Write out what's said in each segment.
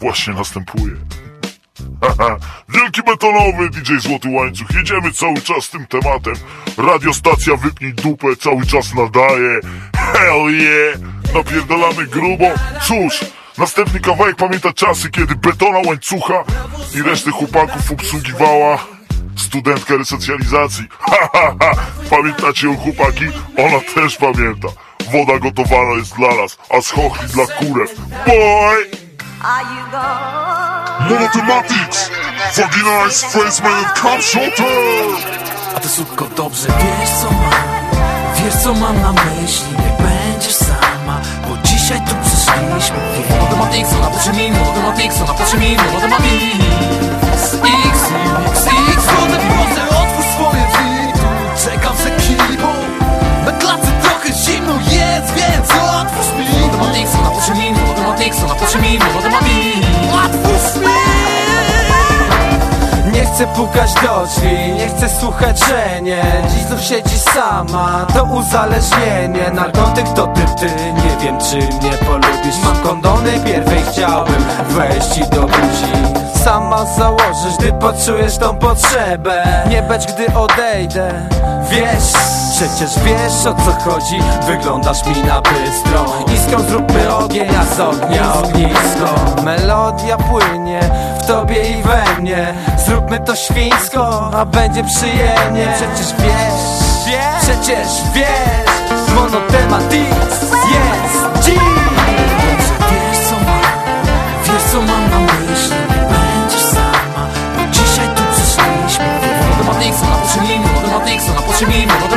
właśnie następuje. Haha, Wielki betonowy DJ Złoty Łańcuch, jedziemy cały czas tym tematem. Radiostacja Wypnij Dupę cały czas nadaje. Hell yeah! Napierdalamy grubo. Cóż, następny kawałek pamięta czasy, kiedy betona łańcucha i resztę chłopaków obsługiwała studentka resocjalizacji. Ha, ha, ha. Pamiętacie ją chłopaki? Ona też pamięta. Woda gotowana jest dla nas, a schochli dla kurew. Boy! Are you gone? Monotematics! Vagina Faceman and Cup Shooter! A ty sutko dobrze wiesz co mam Wiesz co mam na myśli Nie będziesz sama Bo dzisiaj tu przyszliśmy Monotematics, ona potrze mi Monotematics, ona potrze mi Monotematics chcę pukać do drzwi, nie chcę słuchać, że nie. Dziś znów siedzisz sama, to uzależnienie. Narkotyk to ty, ty, nie wiem czy mnie polubisz. Mam kondony, pierwej chciałbym wejść ci do buzi. Sama założysz, gdy poczujesz tą potrzebę. Nie bądź gdy odejdę Wiesz, przecież wiesz o co chodzi. Wyglądasz mi na bystro. Iskrą zróbmy ogień, a z ognia ognisko. Melodia płynie w tobie i we mnie. Zróbmy to świńsko, a będzie przyjemnie. Przecież wiesz, wiesz? przecież wiesz. Monotematics jest dziś. Dobrze wiesz co mam? Wiesz co mam na myśli Monotematics, ona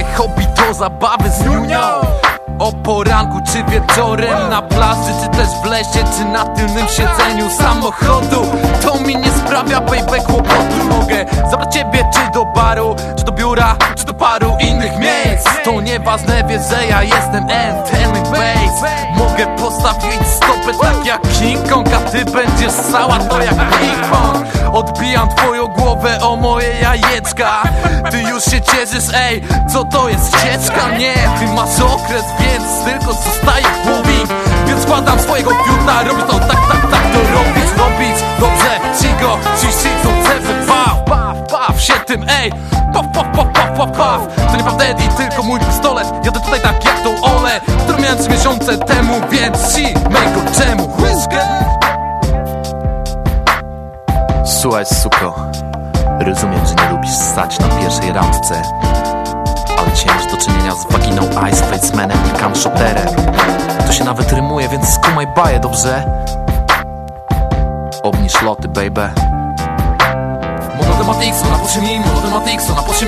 Moje hobby to zabawy z niunią o poranku czy wieczorem na plaży Czy też w lesie, czy na tylnym siedzeniu samochodu. To mi nie sprawia baby kłopotu. Mogę zabrać ciebie czy do baru Czy do biura, czy do paru innych miejsc. To nieważne, wiesz, że ja jestem entertainment base. Mogę postawić stopę tak jak King Kong A ty będziesz cała to jak King Kong Odbijam twoją głowę o moje jajeczka Ty już się cieszysz, ej, co to jest? Cieczka? Nie, ty masz okres, więc tylko zostaje moving Więc składam swojego pióra, robię to tak, tak, tak To robić, robić, dobrze, cigo, ci siedzą cewę, baw, baw, baw się tym, ej. Paf, paf, paf, paf, paf, paf To nieprawda Eddie, tylko mój pistolet. Jadę tutaj tak jak tą Ole Którą miałem 3 miesiące temu, więc ci, mego czemu? Słuchaj, suko, rozumiem, że nie lubisz stać na pierwszej randce. Ale dzisiaj masz do czynienia z waginą Ice Facemanem i camshotterem To się nawet rymuje, więc skumaj baję, dobrze? Obniż loty, baby. Monotematics, ona potrze mi Monotematics, ona potrze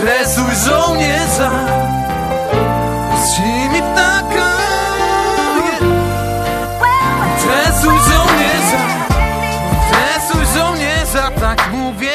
Tresuj żołnierza. Z ziemi ptaka. Tresuj żołnierza, tresuj żołnierza, tak mówię